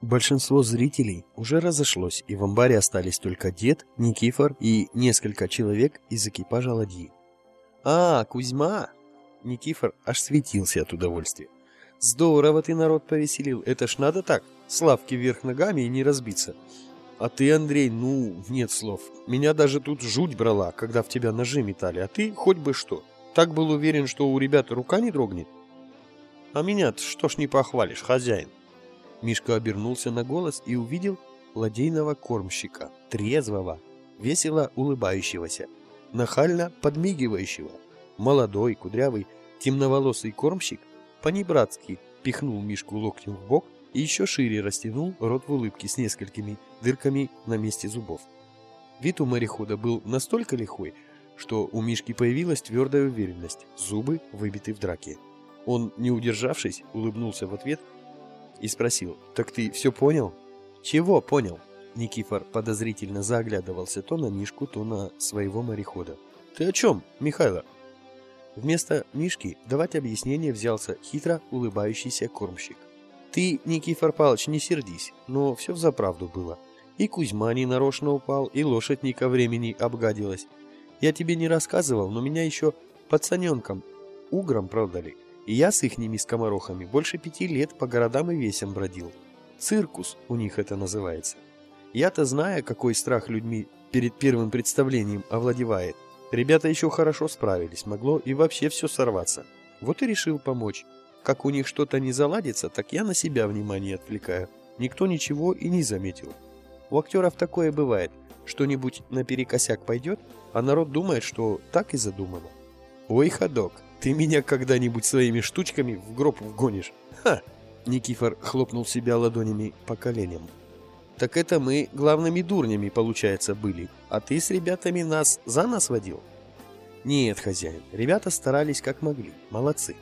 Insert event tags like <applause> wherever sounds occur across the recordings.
Большинство зрителей уже разошлось, и в амбаре остались только дед, Никифор и несколько человек из экипажа ладьи. «А, Кузьма!» Никифор аж светился от удовольствия. «Здорово ты народ повеселил, это ж надо так, славки вверх ногами и не разбиться. А ты, Андрей, ну, нет слов. Меня даже тут жуть брала, когда в тебя ножи метали, а ты хоть бы что. Так был уверен, что у ребят рука не дрогнет. А меня-то что ж не похвалишь, хозяин?» Мишка обернулся на голос и увидел ладейного кормщика, трезвого, весело улыбающегося, нахально подмигивающего. Молодой, кудрявый, темноволосый кормщик понебратски пихнул Мишку локтем в бок и еще шире растянул рот в улыбке с несколькими дырками на месте зубов. Вид у морехода был настолько лихой, что у Мишки появилась твердая уверенность, зубы выбиты в драке. Он, не удержавшись, улыбнулся в ответ и спросил, «Так ты все понял?» «Чего понял?» Никифор подозрительно заглядывался то на Мишку, то на своего морехода. «Ты о чем, Михайло?» Вместо Мишки давать объяснение взялся хитро улыбающийся кормщик. «Ты, Никифор Павлович, не сердись, но все взаправду было. И Кузьма не нарочно упал, и лошадь не ко времени обгадилась. Я тебе не рассказывал, но меня еще пацаненком, уграм продали. И я с ихними скоморохами больше пяти лет по городам и весям бродил. Циркус у них это называется. Я-то знаю, какой страх людьми перед первым представлением овладевает. Ребята еще хорошо справились, могло и вообще все сорваться. Вот и решил помочь. Как у них что-то не заладится, так я на себя внимание отвлекаю. Никто ничего и не заметил. У актеров такое бывает. Что-нибудь наперекосяк пойдет, а народ думает, что так и задумано. Ой, ходок, ты меня когда-нибудь своими штучками в гроб вгонишь? Ха! Никифор хлопнул себя ладонями по коленям. Так это мы главными дурнями, получается, были. А ты с ребятами нас за нас водил? Нет, хозяин, ребята старались как могли. Молодцы.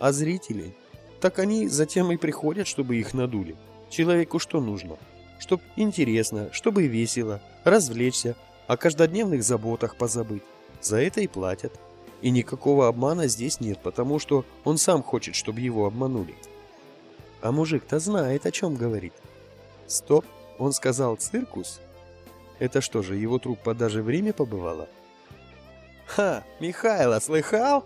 А зрители? Так они затем и приходят, чтобы их надули. Человеку что нужно? Чтоб интересно, чтобы весело, развлечься, о каждодневных заботах позабыть. За это и платят. И никакого обмана здесь нет, потому что он сам хочет, чтобы его обманули. А мужик-то знает, о чем говорит. Стоп, он сказал циркус? Это что же, его труппа даже в Риме побывала? Ха, Михайло, слыхал?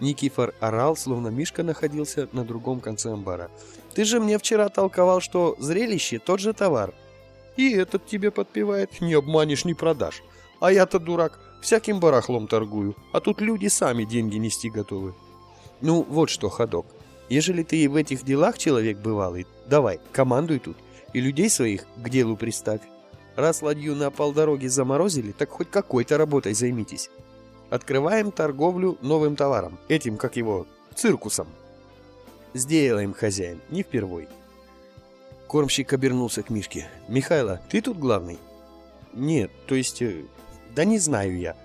Никифор орал, словно Мишка находился на другом конце амбара. Ты же мне вчера толковал, что зрелище тот же товар. И этот тебе подпевает, не обманешь, не продашь. А я-то дурак, Всяким барахлом торгую, а тут люди сами деньги нести готовы. Ну, вот что, ходок. Ежели ты в этих делах человек бывалый, давай, командуй тут, и людей своих к делу приставь. Раз ладью на полдороги заморозили, так хоть какой-то работой займитесь. Открываем торговлю новым товаром, этим, как его, циркусом. Сделаем, хозяин, не впервой. Кормщик обернулся к Мишке. «Михайло, ты тут главный?» «Нет, то есть э, да не знаю я.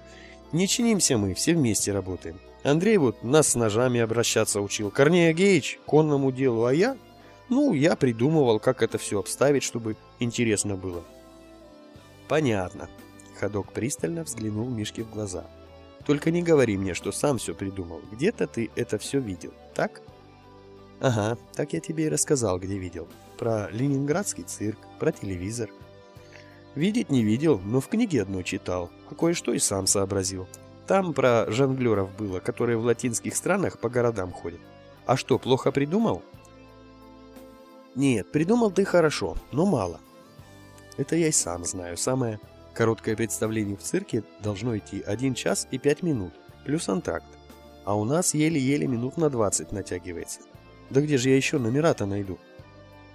Не чинимся мы, все вместе работаем. Андрей вот нас с ножами обращаться учил, Корнея Геич конному делу, а я... Ну, я придумывал, как это все обставить, чтобы интересно было. Понятно. Ходок пристально взглянул Мишке в глаза. Только не говори мне, что сам все придумал. Где-то ты это все видел, так? Ага, так я тебе и рассказал, где видел. Про ленинградский цирк, про телевизор. Видеть не видел, но в книге одной читал, а кое-что и сам сообразил. Там про жонглеров было, которые в латинских странах по городам ходят. А что, плохо придумал? Нет, придумал ты хорошо, но мало. Это я и сам знаю. Самое короткое представление в цирке должно идти 1 час и 5 минут, плюс антракт. А у нас еле-еле минут на 20 натягивается. Да где же я еще номера-то найду?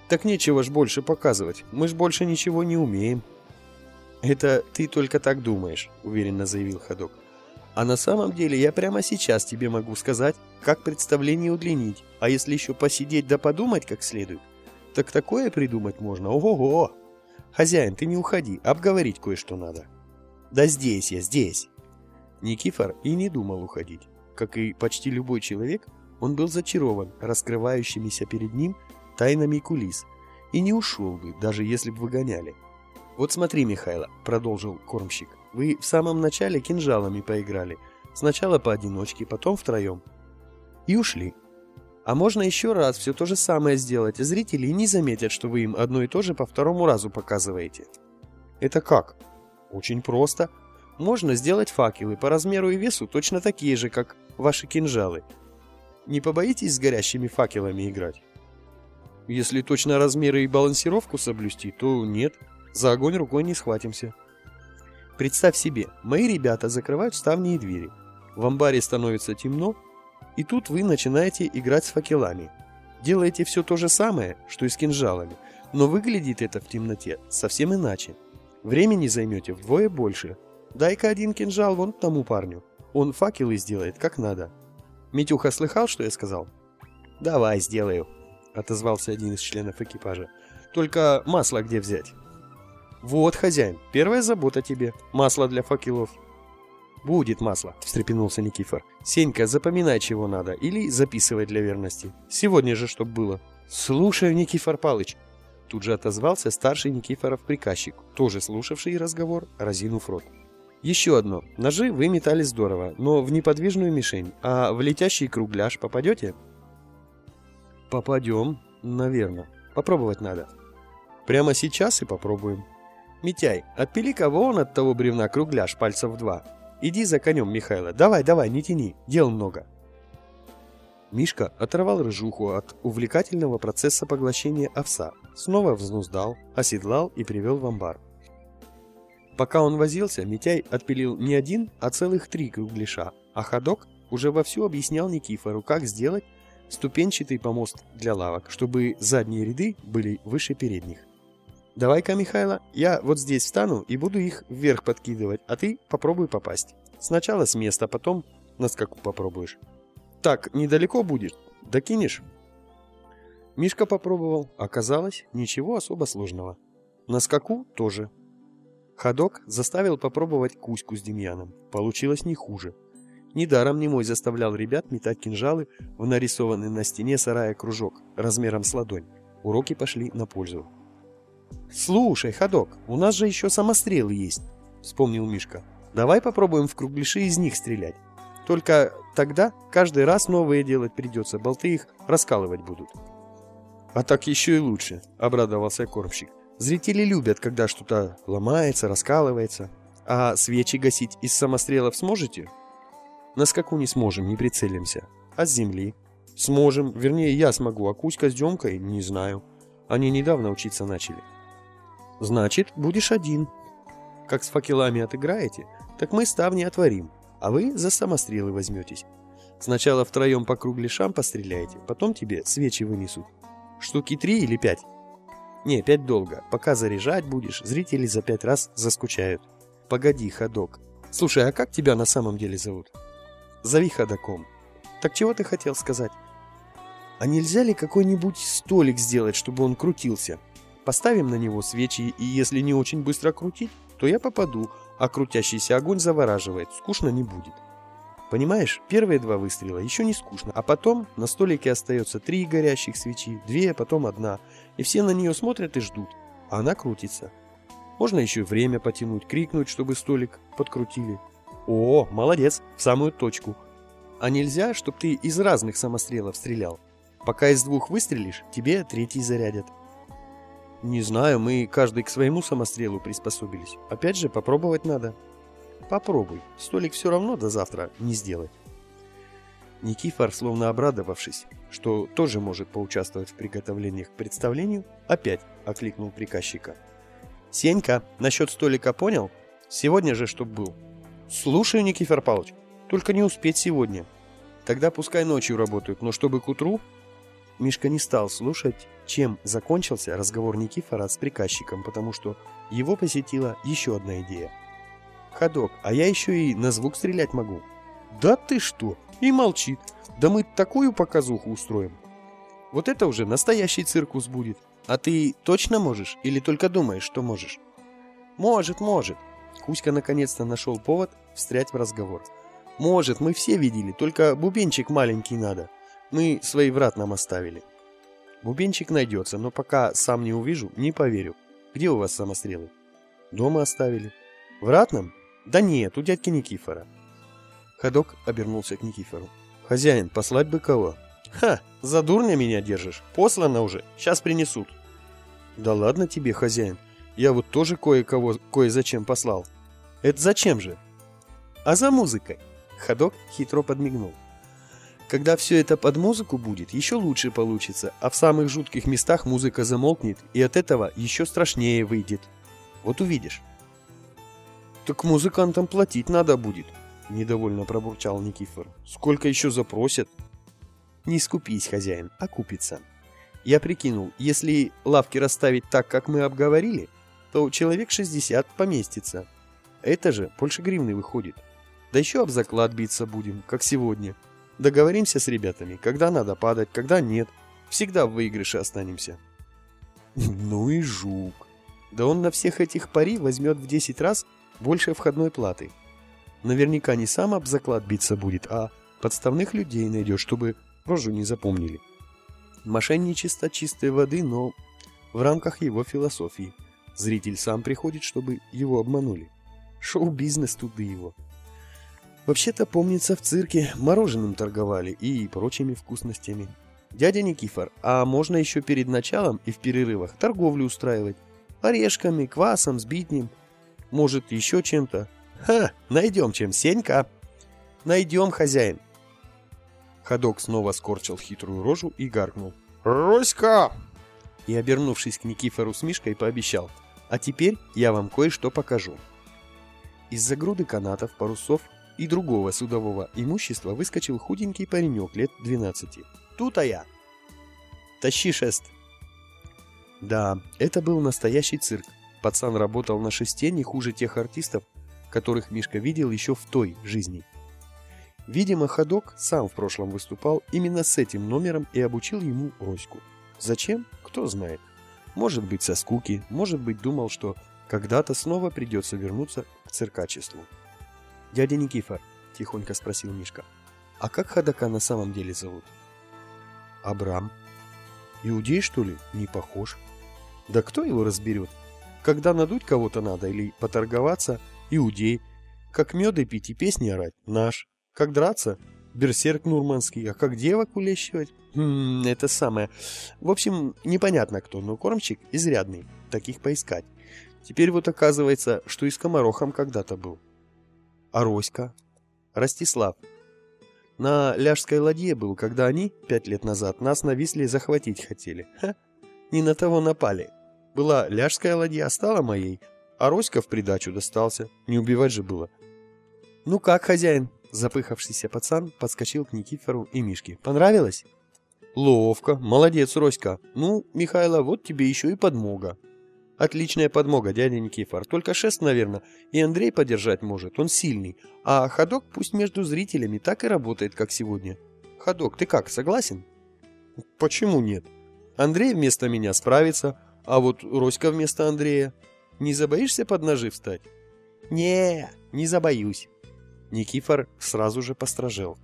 Так нечего ж больше показывать, мы ж больше ничего не умеем. «Это ты только так думаешь», — уверенно заявил ходок. «А на самом деле я прямо сейчас тебе могу сказать, как представление удлинить, а если еще посидеть да подумать как следует, так такое придумать можно, ого-го! Хозяин, ты не уходи, обговорить кое-что надо». «Да здесь я, здесь!» Никифор и не думал уходить. Как и почти любой человек, он был зачарован раскрывающимися перед ним тайнами кулис и не ушел бы, даже если бы выгоняли. «Вот смотри, Михайло», — продолжил кормщик, — «вы в самом начале кинжалами поиграли. Сначала поодиночке, потом втроем. И ушли. А можно еще раз все то же самое сделать, и зрители не заметят, что вы им одно и то же по второму разу показываете. Это как? Очень просто. Можно сделать факелы по размеру и весу точно такие же, как ваши кинжалы. Не побоитесь с горящими факелами играть? Если точно размеры и балансировку соблюсти, то нет, за огонь рукой не схватимся. Представь себе, мои ребята закрывают ставни и двери. В амбаре становится темно, и тут вы начинаете играть с факелами. Делаете все то же самое, что и с кинжалами, но выглядит это в темноте совсем иначе. Времени займете вдвое больше. Дай-ка один кинжал вон тому парню. Он факелы сделает как надо. Митюха слыхал, что я сказал? Давай, сделаю, отозвался один из членов экипажа. Только масло где взять? Вот, хозяин, первая забота тебе. Масло для факелов. Будет масло, встрепенулся Никифор. Сенька, запоминай, чего надо, или записывай для верности. Сегодня же, чтоб было. Слушаю, Никифор Палыч. Тут же отозвался старший Никифоров приказчик, тоже слушавший разговор, разинув рот. Еще одно. Ножи вы метали здорово, но в неподвижную мишень, а в летящий кругляш попадете? Попадем, наверное. Попробовать надо. Прямо сейчас и попробуем. Митяй, отпили кого он от того бревна кругляш пальцев два. Иди за конем, Михайло. Давай, давай, не тяни. Дел много. Мишка оторвал рыжуху от увлекательного процесса поглощения овса, снова взнуздал, оседлал и привел в амбар. Пока он возился, Митяй отпилил не один, а целых три кругляша, а ходок уже вовсю объяснял Никифору, как сделать ступенчатый помост для лавок, чтобы задние ряды были выше передних. Давай-ка, Михайло, я вот здесь встану и буду их вверх подкидывать, а ты попробуй попасть. Сначала с места, потом на скаку попробуешь. Так, недалеко будет. Докинешь? Мишка попробовал. Оказалось, ничего особо сложного. На скаку тоже. Ходок заставил попробовать Кузьку с Демьяном. Получилось не хуже. Недаром немой заставлял ребят метать кинжалы в нарисованный на стене сарая кружок размером с ладонь. Уроки пошли на пользу. «Слушай, ходок, у нас же еще самострелы есть», — вспомнил Мишка. «Давай попробуем в кругляши из них стрелять. Только тогда каждый раз новые делать придется, болты их раскалывать будут». «А так еще и лучше», — обрадовался кормщик. «Зрители любят, когда что-то ломается, раскалывается. А свечи гасить из самострелов сможете?» «На скаку не сможем, не прицелимся. А с земли?» «Сможем. Вернее, я смогу, а Кузька с Демкой не знаю. Они недавно учиться начали». Значит, будешь один. Как с факелами отыграете, так мы ставни отворим, а вы за самострелы возьметесь. Сначала втроем по кругляшам постреляете, потом тебе свечи вынесут. Штуки три или пять? Не, пять долго. Пока заряжать будешь, зрители за пять раз заскучают. Погоди, ходок. Слушай, а как тебя на самом деле зовут? Зови ходоком. Так чего ты хотел сказать? А нельзя ли какой-нибудь столик сделать, чтобы он крутился? Поставим на него свечи, и если не очень быстро крутить, то я попаду, а крутящийся огонь завораживает, скучно не будет. Понимаешь, первые два выстрела еще не скучно, а потом на столике остается три горящих свечи, две, потом одна, и все на нее смотрят и ждут, а она крутится. Можно еще время потянуть, крикнуть, чтобы столик подкрутили. О, молодец, в самую точку. А нельзя, чтобы ты из разных самострелов стрелял. Пока из двух выстрелишь, тебе третий зарядят. Не знаю, мы каждый к своему самострелу приспособились. Опять же, попробовать надо. Попробуй. Столик все равно до завтра не сделать. Никифор, словно обрадовавшись, что тоже может поучаствовать в приготовлениях к представлению, опять окликнул приказчика. «Сенька, насчет столика понял? Сегодня же чтоб был». «Слушаю, Никифор Павлович. Только не успеть сегодня. Тогда пускай ночью работают, но чтобы к утру Мишка не стал слушать, чем закончился разговор Никифора с приказчиком, потому что его посетила еще одна идея. «Ходок, а я еще и на звук стрелять могу». «Да ты что!» И молчит. «Да мы такую показуху устроим». Вот это уже настоящий циркус будет. А ты точно можешь или только думаешь, что можешь? Может, может. Кузька наконец-то нашел повод встрять в разговор. Может, мы все видели, только бубенчик маленький надо. Мы свои врат нам оставили. Бубенчик найдется, но пока сам не увижу, не поверю. Где у вас самострелы? Дома оставили. Врат нам? Да нет, у дядьки Никифора. Ходок обернулся к Никифору. Хозяин, послать бы кого? Ха, за дурня меня держишь. Послано уже, сейчас принесут. Да ладно тебе, хозяин. Я вот тоже кое-кого кое-зачем послал. Это зачем же? А за музыкой. Ходок хитро подмигнул. Когда все это под музыку будет, еще лучше получится, а в самых жутких местах музыка замолкнет, и от этого еще страшнее выйдет. Вот увидишь. Так музыкантам платить надо будет, недовольно пробурчал Никифор. Сколько еще запросят? Не скупись, хозяин, окупится. Я прикинул, если лавки расставить так, как мы обговорили, то человек 60 поместится. Это же больше гривны выходит. Да еще об заклад биться будем, как сегодня. Договоримся с ребятами, когда надо падать, когда нет. Всегда в выигрыше останемся. Ну и жук. Да он на всех этих пари возьмет в 10 раз больше входной платы. Наверняка не сам об заклад биться будет, а подставных людей найдет, чтобы рожу не запомнили. Мошенничество чистой воды, но в рамках его философии. Зритель сам приходит, чтобы его обманули. Шоу-бизнес тут да его. Вообще-то, помнится, в цирке мороженым торговали и прочими вкусностями. Дядя Никифор, а можно еще перед началом и в перерывах торговлю устраивать? Орешками, квасом, сбитнем. Может, еще чем-то? Ха, найдем чем, Сенька. Найдем, хозяин. Ходок снова скорчил хитрую рожу и гаркнул. «Роська!» И, обернувшись к Никифору с Мишкой, пообещал. «А теперь я вам кое-что покажу». Из-за груды канатов, парусов и другого судового имущества выскочил худенький паренек лет 12. «Тут-а я!» «Тащи шест!» Да, это был настоящий цирк. Пацан работал на шесте не хуже тех артистов, которых Мишка видел еще в той жизни. Видимо, Ходок сам в прошлом выступал именно с этим номером и обучил ему Роську. Зачем? Кто знает. Может быть, со скуки, может быть, думал, что когда-то снова придется вернуться к циркачеству. «Дядя Никифор», — тихонько спросил Мишка, — «а как ходока на самом деле зовут?» «Абрам». «Иудей, что ли? Не похож». «Да кто его разберет? Когда надуть кого-то надо или поторговаться — иудей. Как меды пить и песни орать — наш. Как драться — берсерк нурманский. А как девок улещивать — хм, это самое. В общем, непонятно кто, но кормчик изрядный. Таких поискать. Теперь вот оказывается, что и с комарохом когда-то был. А Роська? Ростислав. На Ляжской ладье был, когда они, пять лет назад, нас нависли и захватить хотели. Ха, не на того напали. Была Ляжская ладья, стала моей, а Роська в придачу достался. Не убивать же было. Ну как, хозяин? Запыхавшийся пацан подскочил к Никифору и Мишке. Понравилось? Ловко, молодец, Роська. Ну, Михайло, вот тебе еще и подмога. Отличная подмога, дядя Никифор. Только шест, наверное, и Андрей подержать может, он сильный. А ходок пусть между зрителями так и работает, как сегодня. Ходок, ты как, согласен? Почему нет? Андрей вместо меня справится, а вот Роська вместо Андрея. Не забоишься под ножи встать? Не, не забоюсь. Никифор сразу же постражел.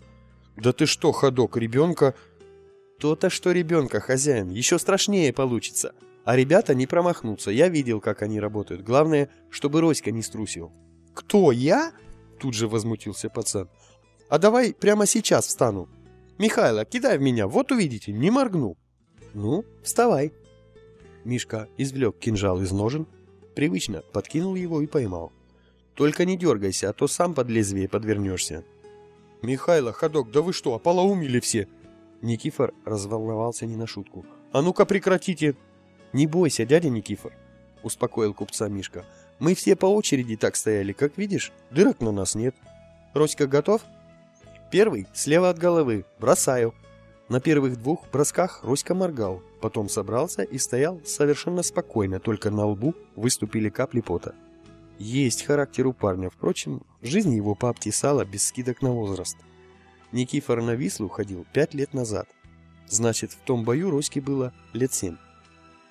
Да ты что, ходок, ребенка... То-то, что ребенка, хозяин, еще страшнее получится. А ребята не промахнутся, я видел, как они работают. Главное, чтобы Роська не струсил. «Кто, я?» Тут же возмутился пацан. «А давай прямо сейчас встану. Михайло, кидай в меня, вот увидите, не моргну». «Ну, вставай». Мишка извлек кинжал из ножен, привычно подкинул его и поймал. «Только не дергайся, а то сам под лезвие подвернешься». «Михайло, ходок, да вы что, ополоумели все?» Никифор разволновался не на шутку. «А ну-ка прекратите!» «Не бойся, дядя Никифор», — успокоил купца Мишка. «Мы все по очереди так стояли, как видишь, дырок на нас нет. Роська готов?» «Первый, слева от головы, бросаю». На первых двух бросках Роська моргал, потом собрался и стоял совершенно спокойно, только на лбу выступили капли пота. Есть характер у парня, впрочем, жизнь его пообтесала без скидок на возраст. Никифор на Вислу ходил пять лет назад. Значит, в том бою Роське было лет семь.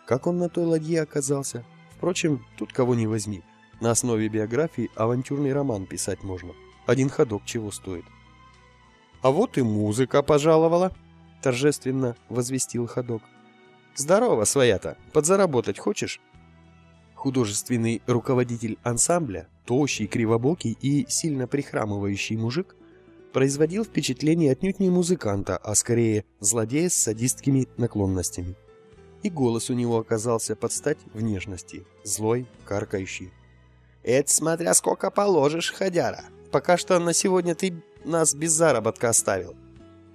Как он на той ладье оказался? Впрочем, тут кого не возьми. На основе биографии авантюрный роман писать можно. Один ходок чего стоит. «А вот и музыка пожаловала», — торжественно возвестил ходок. «Здорово, своя-то. Подзаработать хочешь?» Художественный руководитель ансамбля, тощий, кривобокий и сильно прихрамывающий мужик, производил впечатление отнюдь не музыканта, а скорее злодея с садистскими наклонностями. И голос у него оказался под стать внешности, злой, каркающий. «Это смотря сколько положишь, ходяра. Пока что на сегодня ты нас без заработка оставил.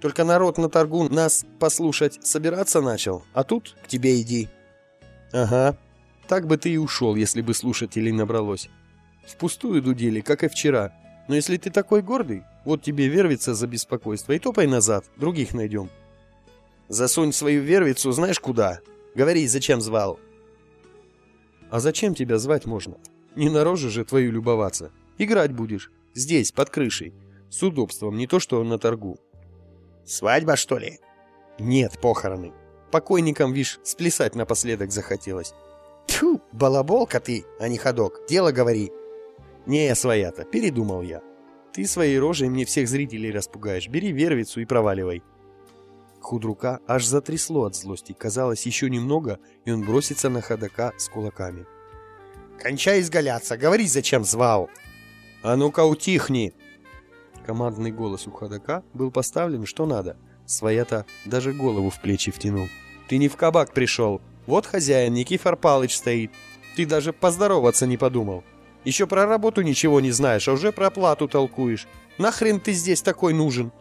Только народ на торгу нас послушать собираться начал, а тут к тебе иди». «Ага, так бы ты и ушел, если бы слушателей набралось. Впустую дудели, как и вчера. Но если ты такой гордый, вот тебе вервица за беспокойство, и топай назад, других найдем». «Засунь свою вервицу знаешь куда? Говори, зачем звал?» «А зачем тебя звать можно? Не на роже же твою любоваться. Играть будешь. Здесь, под крышей. С удобством, не то что на торгу». «Свадьба, что ли?» «Нет, похороны. Покойникам, вишь, сплясать напоследок захотелось». «Тьфу, балаболка ты, а не ходок. Дело говори». «Не, своя-то, передумал я. Ты своей рожей мне всех зрителей распугаешь. Бери вервицу и проваливай». Худрука аж затрясло от злости. Казалось, еще немного, и он бросится на ходока с кулаками. «Кончай изгаляться, говори, зачем звал!» «А ну-ка утихни!» Командный голос у ходока был поставлен что надо. Своя-то даже голову в плечи втянул. «Ты не в кабак пришел. Вот хозяин Никифор Палыч стоит. Ты даже поздороваться не подумал. Еще про работу ничего не знаешь, а уже про оплату толкуешь. Нахрен ты здесь такой нужен?»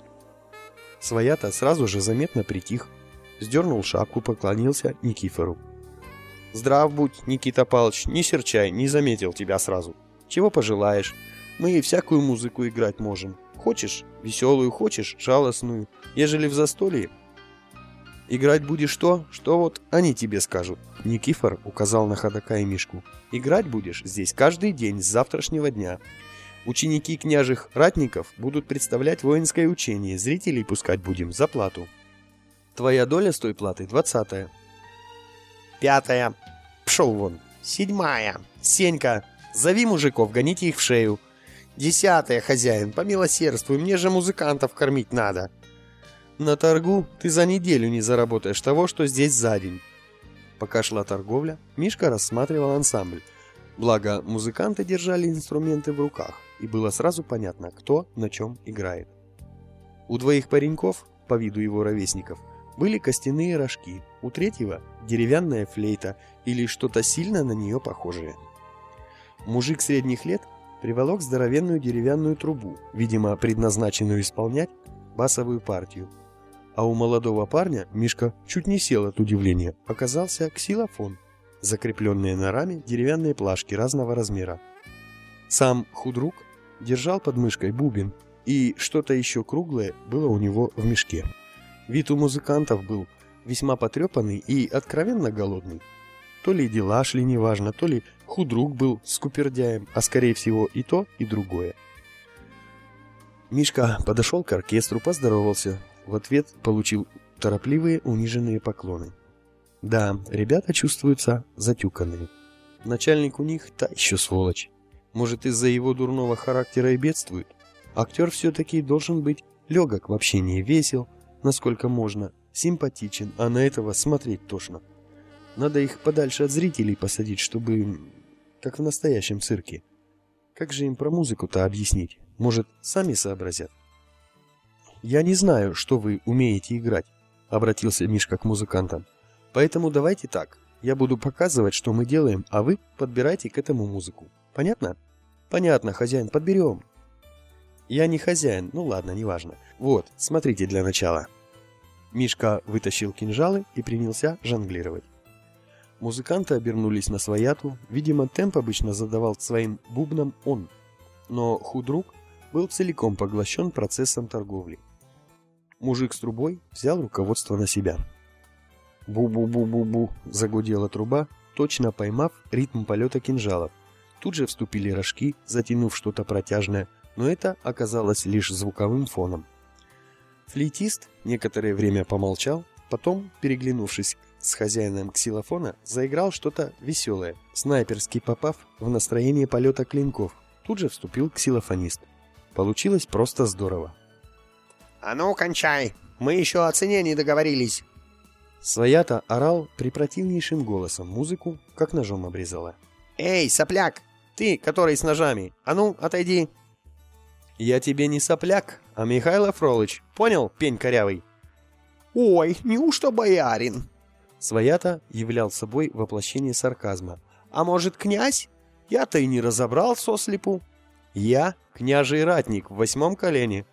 Своя-то сразу же заметно притих. Сдернул шапку, поклонился Никифору. «Здрав будь, Никита Палыч, не серчай, не заметил тебя сразу. Чего пожелаешь? Мы и всякую музыку играть можем. Хочешь — веселую, хочешь — жалостную. Ежели в застолье, играть будешь то, что вот они тебе скажут». Никифор указал на ходока и Мишку. «Играть будешь здесь каждый день с завтрашнего дня. Ученики княжих ратников будут представлять воинское учение, зрителей пускать будем за плату. Твоя доля с той платы двадцатая. Пятая. Пшел вон. Седьмая. Сенька, зови мужиков, гоните их в шею. Десятая, хозяин, помилосердствуй, мне же музыкантов кормить надо. На торгу ты за неделю не заработаешь того, что здесь за день. Пока шла торговля, Мишка рассматривал ансамбль. Благо, музыканты держали инструменты в руках и было сразу понятно, кто на чем играет. У двоих пареньков, по виду его ровесников, были костяные рожки, у третьего – деревянная флейта или что-то сильно на нее похожее. Мужик средних лет приволок здоровенную деревянную трубу, видимо, предназначенную исполнять басовую партию. А у молодого парня, Мишка чуть не сел от удивления, оказался ксилофон, закрепленные на раме деревянные плашки разного размера. Сам худрук держал под мышкой бубен, и что-то еще круглое было у него в мешке. Вид у музыкантов был весьма потрепанный и откровенно голодный. То ли дела шли неважно, то ли худрук был скупердяем, а скорее всего и то, и другое. Мишка подошел к оркестру, поздоровался. В ответ получил торопливые униженные поклоны. Да, ребята чувствуются затюканные. Начальник у них та еще сволочь. Может, из-за его дурного характера и бедствует? Актер все-таки должен быть легок в общении, весел, насколько можно, симпатичен, а на этого смотреть тошно. Надо их подальше от зрителей посадить, чтобы... как в настоящем цирке. Как же им про музыку-то объяснить? Может, сами сообразят? «Я не знаю, что вы умеете играть», — обратился Мишка к музыкантам. «Поэтому давайте так. Я буду показывать, что мы делаем, а вы подбирайте к этому музыку. Понятно? Понятно, хозяин, подберем. Я не хозяин, ну ладно, неважно. Вот, смотрите для начала. Мишка вытащил кинжалы и принялся жонглировать. Музыканты обернулись на свояту. Видимо, темп обычно задавал своим бубнам он. Но худрук был целиком поглощен процессом торговли. Мужик с трубой взял руководство на себя. «Бу-бу-бу-бу-бу!» – загудела труба, точно поймав ритм полета кинжалов. Тут же вступили рожки, затянув что-то протяжное, но это оказалось лишь звуковым фоном. Флейтист некоторое время помолчал, потом, переглянувшись с хозяином ксилофона, заиграл что-то веселое, снайперски попав в настроение полета клинков. Тут же вступил ксилофонист. Получилось просто здорово. «А ну, кончай! Мы еще о цене не договорились!» Своята орал припротивнейшим голосом, музыку как ножом обрезала. «Эй, сопляк! Ты, который с ножами, а ну, отойди!» «Я тебе не сопляк, А Михайло Фролыч, понял, пень корявый? Ой, неужто боярин? Своята являл собой воплощение сарказма. А может, князь? Я-то и не разобрал сослепу. Я княжий ратник в восьмом колене.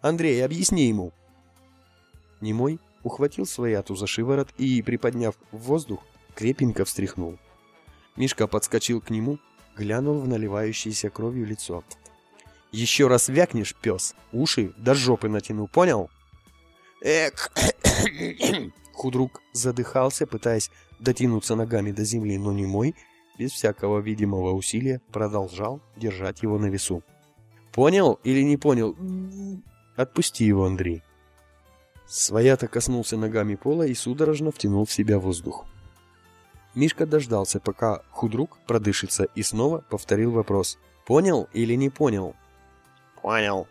Андрей, объясни ему. Немой ухватил Свояту за шиворот и, приподняв в воздух, крепенько встряхнул. Мишка подскочил к нему, глянул в наливающееся кровью лицо. «Еще раз вякнешь, пес, уши до жопы натяну, понял?» «Эк!» <coughs> Худрук задыхался, пытаясь дотянуться ногами до земли, но немой, без всякого видимого усилия, продолжал держать его на весу. «Понял или не понял? Отпусти его, Андрей». Своято коснулся ногами пола и судорожно втянул в себя воздух. Мишка дождался, пока худрук продышится, и снова повторил вопрос. «Понял или не понял?» «Понял».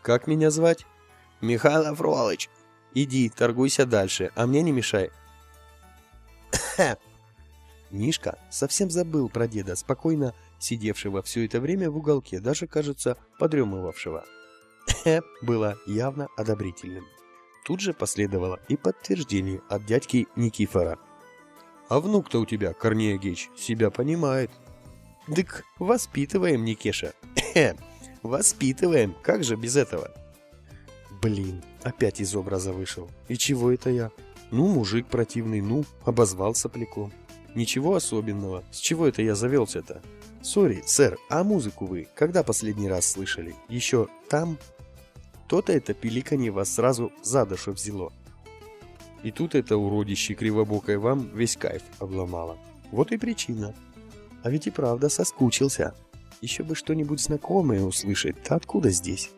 «Как меня звать?» «Михаил Фролыч». «Иди, торгуйся дальше, а мне не мешай». <coughs> Мишка совсем забыл про деда, спокойно сидевшего все это время в уголке, даже, кажется, подремывавшего. <laughs> было явно одобрительным. Тут же последовало и подтверждение от дядьки Никифора. «А внук-то у тебя, Корнея Геч, себя понимает». «Дык, воспитываем, Никеша». «Воспитываем, как же без этого?» Блин, опять из образа вышел. И чего это я? Ну, мужик противный, ну, обозвал сопляком. Ничего особенного. С чего это я завелся-то? Сори, сэр, а музыку вы когда последний раз слышали? Еще там? То-то это пиликанье вас сразу за душу взяло. И тут это уродище кривобокое вам весь кайф обломало. Вот и причина. А ведь и правда соскучился. Еще бы что-нибудь знакомое услышать. Да откуда здесь?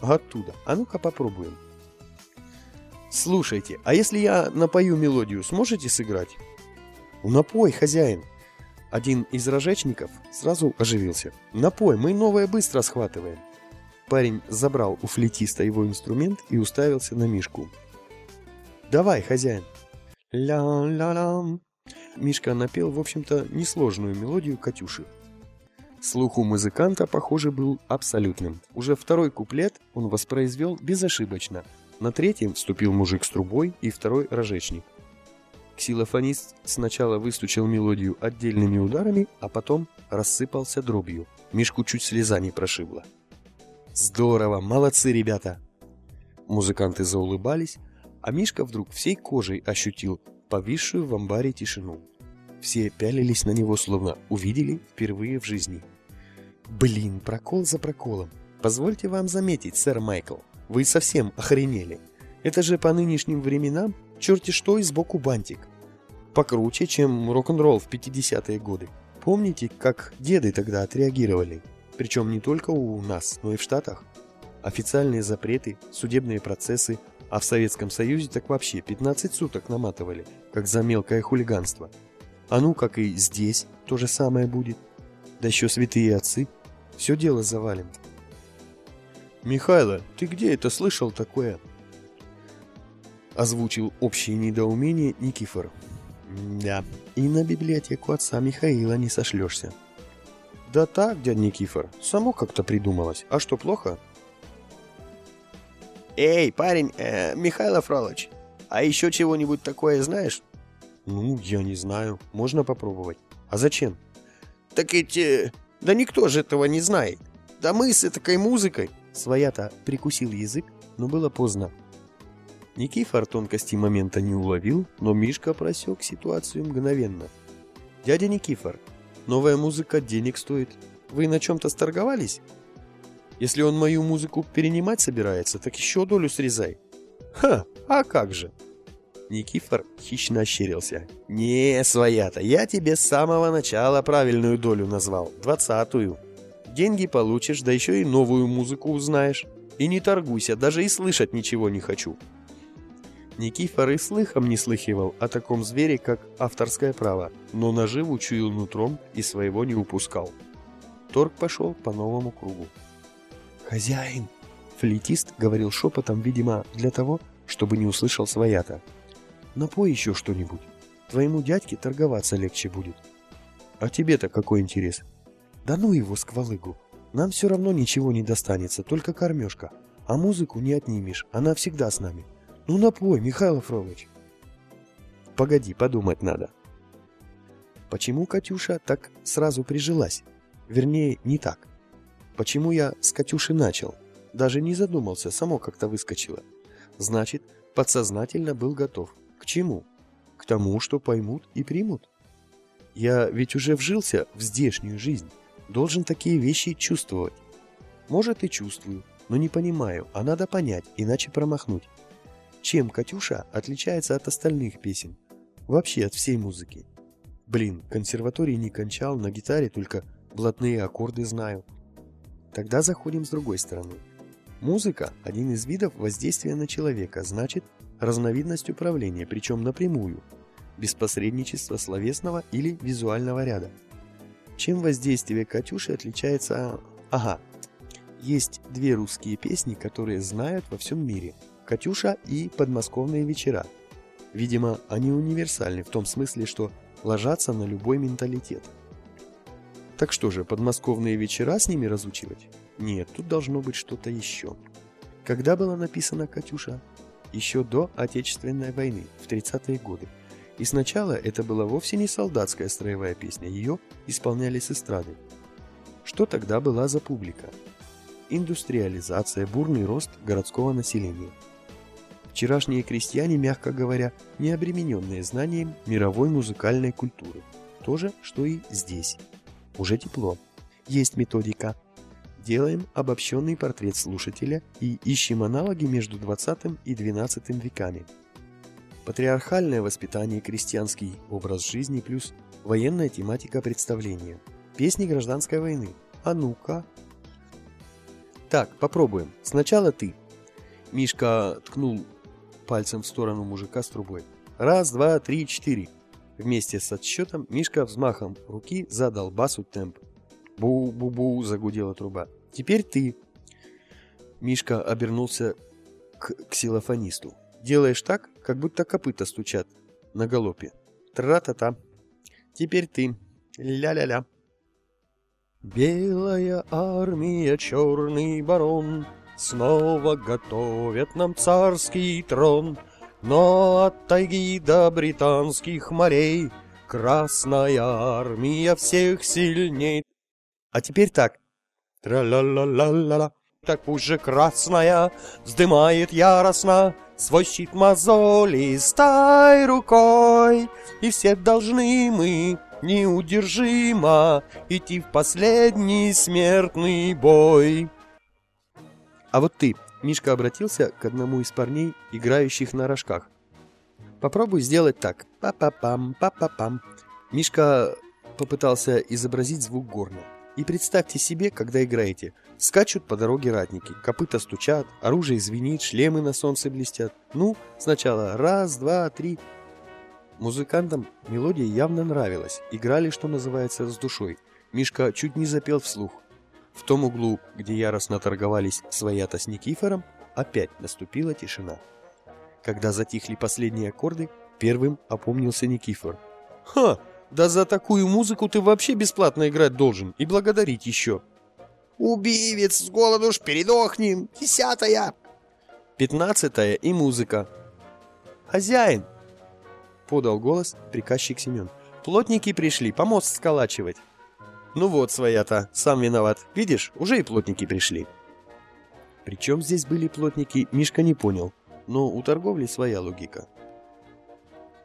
Оттуда. А ну-ка попробуем. Слушайте, а если я напою мелодию, сможете сыграть? Напой, хозяин. Один из рожечников сразу оживился. «Напой, мы новое быстро схватываем». Парень забрал у флетиста его инструмент и уставился на Мишку. «Давай, хозяин». «Ля-ля-ля». Мишка напел, в общем-то, несложную мелодию Катюши. Слух у музыканта, похоже, был абсолютным. Уже второй куплет он воспроизвел безошибочно. На третьем вступил мужик с трубой и второй рожечник. Ксилофонист сначала выстучил мелодию отдельными ударами, а потом рассыпался дробью. Мишку чуть слеза не прошибло. «Здорово! Молодцы, ребята!» Музыканты заулыбались, а Мишка вдруг всей кожей ощутил повисшую в амбаре тишину. Все пялились на него, словно увидели впервые в жизни. «Блин, прокол за проколом! Позвольте вам заметить, сэр Майкл, вы совсем охренели. Это же по нынешним временам черти что и сбоку бантик. Покруче, чем рок-н-ролл в 50-е годы. Помните, как деды тогда отреагировали? Причем не только у нас, но и в Штатах. Официальные запреты, судебные процессы, а в Советском Союзе так вообще 15 суток наматывали, как за мелкое хулиганство. А ну, как и здесь, то же самое будет. Да еще святые отцы. Все дело завалим. «Михайло, ты где это слышал такое?» Озвучил общее недоумение Никифор. «Да, и на библиотеку отца Михаила не сошлешься». «Да так, дядь Никифор, само как-то придумалось. А что, плохо?» «Эй, парень, э, Михаил Фролович, а еще чего-нибудь такое знаешь?» «Ну, я не знаю. Можно попробовать. А зачем?» «Так эти... Да никто же этого не знает. Да мы с такой музыкой...» Своя-то прикусил язык, но было поздно. Никифор тонкости момента не уловил, но Мишка просек ситуацию мгновенно. «Дядя Никифор, новая музыка денег стоит. Вы на чем-то сторговались? Если он мою музыку перенимать собирается, так еще долю срезай». «Ха, а как же?» Никифор хищно ощерился. «Не, своя-то, я тебе с самого начала правильную долю назвал, двадцатую. Деньги получишь, да еще и новую музыку узнаешь. И не торгуйся, даже и слышать ничего не хочу». Никифор и слыхом не слыхивал о таком звере, как авторское право, но наживу чуял нутром и своего не упускал. Торг пошел по новому кругу. «Хозяин!» Флейтист говорил шепотом, видимо, для того, чтобы не услышал своята. «Напой еще что-нибудь. Твоему дядьке торговаться легче будет». «А тебе-то какой интерес?» «Да ну его, сквалыгу! Нам все равно ничего не достанется, только кормежка. А музыку не отнимешь, она всегда с нами. Ну напой, Михаил Фролович. Погоди, подумать надо. Почему Катюша так сразу прижилась? Вернее, не так. Почему я с Катюши начал? Даже не задумался, само как-то выскочило. Значит, подсознательно был готов. К чему? К тому, что поймут и примут. Я ведь уже вжился в здешнюю жизнь. Должен такие вещи чувствовать. Может и чувствую, но не понимаю, а надо понять, иначе промахнуть. Чем Катюша отличается от остальных песен? Вообще от всей музыки. Блин, консерватории не кончал, на гитаре только блатные аккорды знаю. Тогда заходим с другой стороны. Музыка – один из видов воздействия на человека, значит, разновидность управления, причем напрямую, без посредничества словесного или визуального ряда. Чем воздействие Катюши отличается... Ага, есть две русские песни, которые знают во всем мире. «Катюша» и «Подмосковные вечера». Видимо, они универсальны в том смысле, что ложатся на любой менталитет. Так что же, подмосковные вечера с ними разучивать? Нет, тут должно быть что-то еще. Когда была написана «Катюша»? Еще до Отечественной войны, в 30-е годы. И сначала это была вовсе не солдатская строевая песня, ее исполняли с эстрады. Что тогда была за публика? Индустриализация, бурный рост городского населения. Вчерашние крестьяне, мягко говоря, не обремененные знанием мировой музыкальной культуры. То же, что и здесь. Уже тепло. Есть методика. Делаем обобщенный портрет слушателя и ищем аналоги между 20 и 12 веками. Патриархальное воспитание, крестьянский образ жизни плюс военная тематика представления. Песни гражданской войны. А ну-ка. Так, попробуем. Сначала ты. Мишка ткнул пальцем в сторону мужика с трубой. Раз, два, три, четыре. Вместе с отсчетом Мишка взмахом руки задал басу темп. Бу-бу-бу, загудела труба. Теперь ты. Мишка обернулся к ксилофонисту. Делаешь так, как будто копыта стучат на галопе. Тра-та-та. Теперь ты. Ля-ля-ля. Белая армия, черный барон, Снова готовят нам царский трон, Но от тайги до британских морей Красная армия всех сильней. А теперь так. Тра-ла-ла-ла-ла-ла. Так пусть же красная вздымает яростно Свой щит мозолистой рукой, И все должны мы неудержимо Идти в последний смертный бой. А вот ты, Мишка обратился к одному из парней, играющих на рожках. Попробуй сделать так. Па-па-пам, па-па-пам. Мишка попытался изобразить звук горна. И представьте себе, когда играете. Скачут по дороге ратники, копыта стучат, оружие звенит, шлемы на солнце блестят. Ну, сначала раз, два, три. Музыкантам мелодия явно нравилась, играли, что называется, с душой. Мишка чуть не запел вслух. В том углу, где яростно торговались своята с Никифором, опять наступила тишина. Когда затихли последние аккорды, первым опомнился Никифор. «Ха! Да за такую музыку ты вообще бесплатно играть должен и благодарить еще!» Убивец, с голоду ж передохнем. Десятая. Пятнадцатая и музыка. Хозяин! Подал голос приказчик Семен. Плотники пришли, помост сколачивать. Ну вот, своя-то, сам виноват. Видишь, уже и плотники пришли. Причем здесь были плотники, Мишка не понял. Но у торговли своя логика.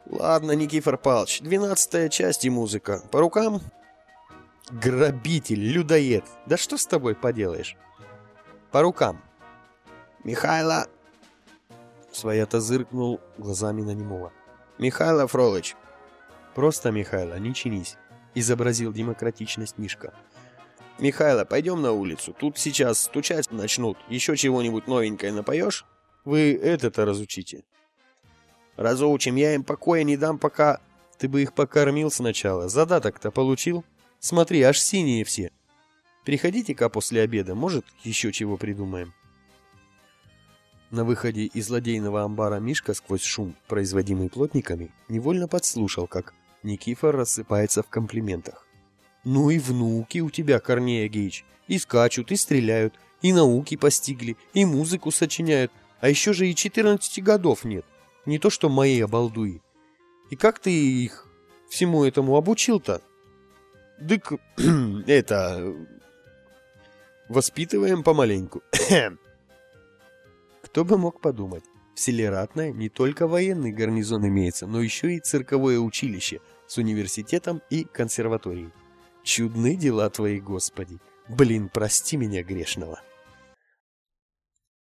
Ладно, Никифор Павлович, двенадцатая часть и музыка. По рукам? Грабитель, людоед. Да что с тобой поделаешь? По рукам. Михайло... Своя-то зыркнул глазами на немого. Михайло Фролыч. Просто, Михайло, не чинись. Изобразил демократичность Мишка. Михайло, пойдем на улицу. Тут сейчас стучать начнут. Еще чего-нибудь новенькое напоешь? Вы это-то разучите. Разучим. Я им покоя не дам, пока... Ты бы их покормил сначала. Задаток-то получил? Смотри, аж синие все. Приходите-ка после обеда, может, еще чего придумаем. На выходе из злодейного амбара Мишка сквозь шум, производимый плотниками, невольно подслушал, как Никифор рассыпается в комплиментах. Ну и внуки у тебя, Корнея Геич. И скачут, и стреляют, и науки постигли, и музыку сочиняют. А еще же и 14 годов нет. Не то что мои обалдуи. И как ты их всему этому обучил-то? Дык, <clears throat> это... Воспитываем помаленьку. <clears throat> Кто бы мог подумать, в селе Ратное не только военный гарнизон имеется, но еще и цирковое училище с университетом и консерваторией. Чудны дела твои, Господи! Блин, прости меня грешного.